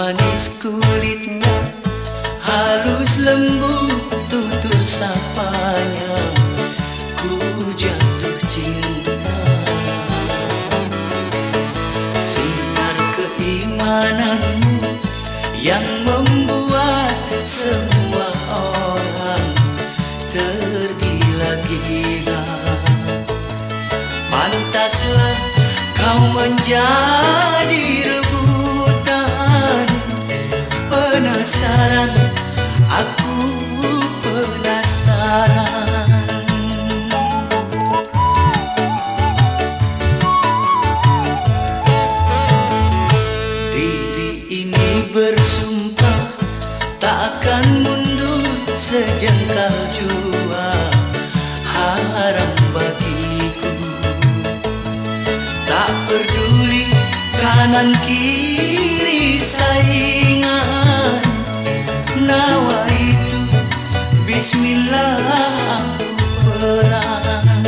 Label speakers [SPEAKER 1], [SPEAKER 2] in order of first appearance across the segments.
[SPEAKER 1] manis kulitnya Halus lembut tutur sapanya Ku jatuh cinta. Sinar keimananmu Yang membuat semua orang Tergila-gila. Pantaslah kau menjadi bersumpah Tak akan mundur sejengkal jua Haram bagiku. Tak peduli kanan kiri saingan Nawa itu Bismillah aku perang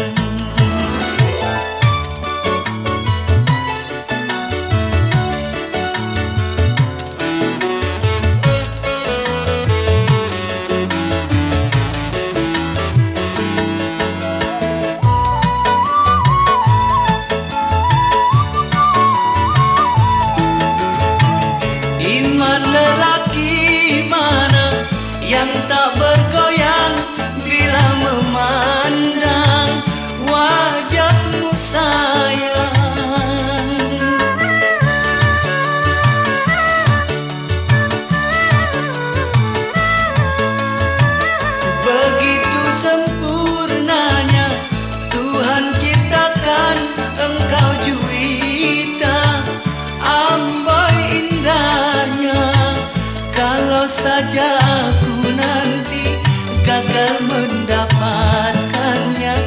[SPEAKER 1] saja aku nanti gagal mendapatkannya.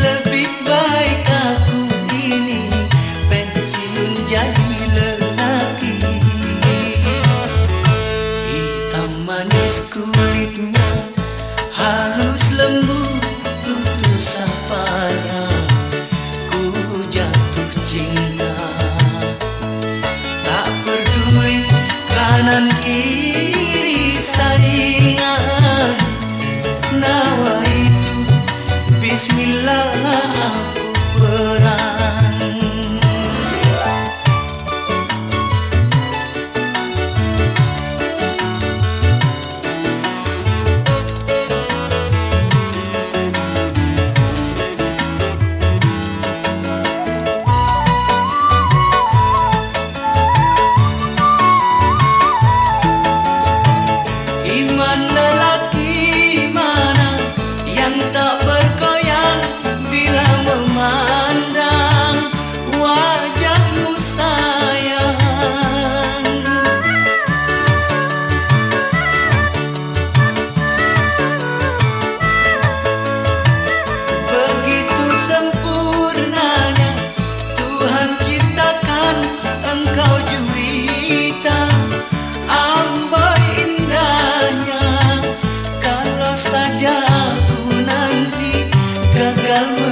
[SPEAKER 1] Lebih baik aku ini pensiun jadi lelaki. Hitam manis kulitnya Halus lembut tutur sapanya Ku jatuh cinta. Tak peduli kanan kiri Bismillah aku perang gagal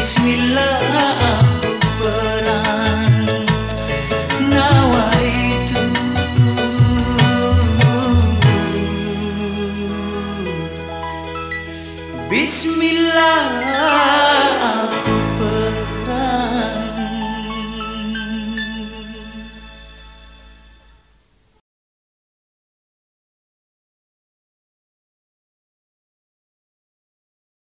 [SPEAKER 1] Bismillah aku Nawaitu Bismillah.